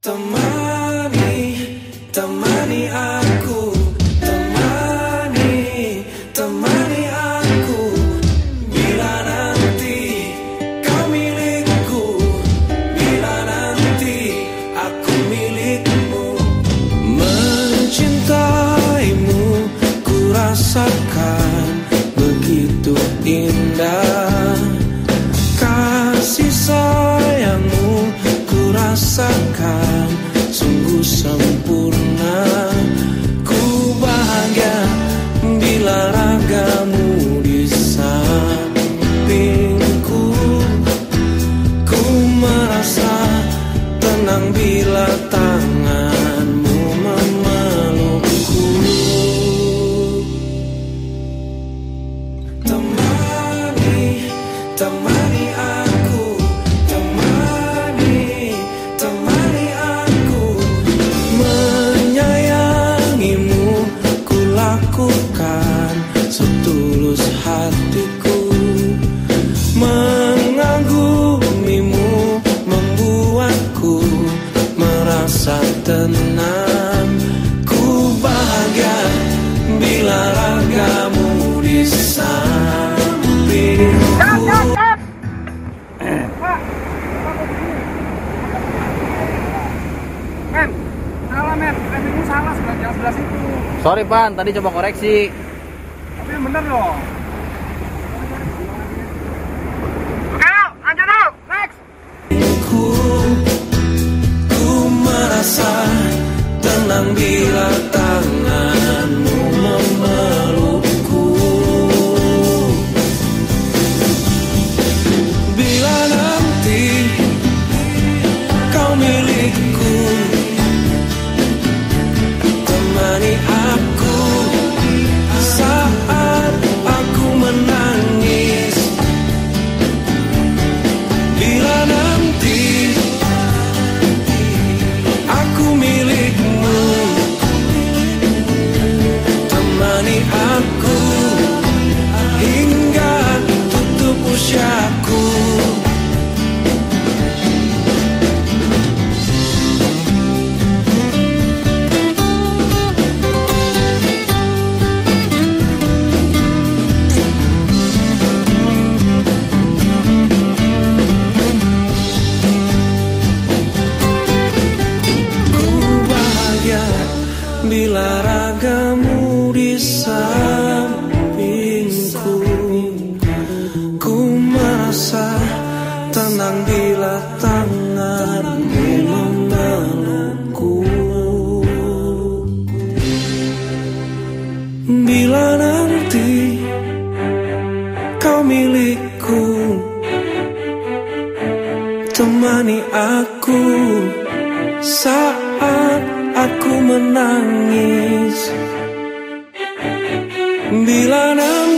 Temani, temani aku Temani, temani aku. Bila nanti kau milikku Bila nanti aku milikmu. Mencintaimu ku rasakan begitu indah. Kasih sayangmu ku rasakan hatiku Mengagumimu membuatku merasa tenang Ku bahagia bila ragamu di sampingku Men, salah men, rem ini salah sebelah yang sebelah situ. Sorry Pan, tadi coba koreksi. Tapi bener loh. Milikku Temani aku saat aku menangis. Bila nanti aku milikmu Temani aku hingga tutup usiaku milikku. Temani aku saat aku menangis. Bila nanti